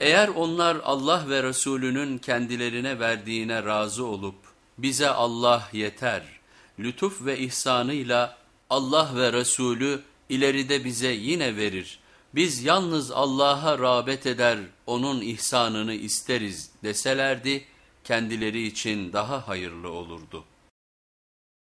Eğer onlar Allah ve Resulünün kendilerine verdiğine razı olup bize Allah yeter, lütuf ve ihsanıyla Allah ve Resulü ileride bize yine verir. Biz yalnız Allah'a rağbet eder, onun ihsanını isteriz deselerdi kendileri için daha hayırlı olurdu.''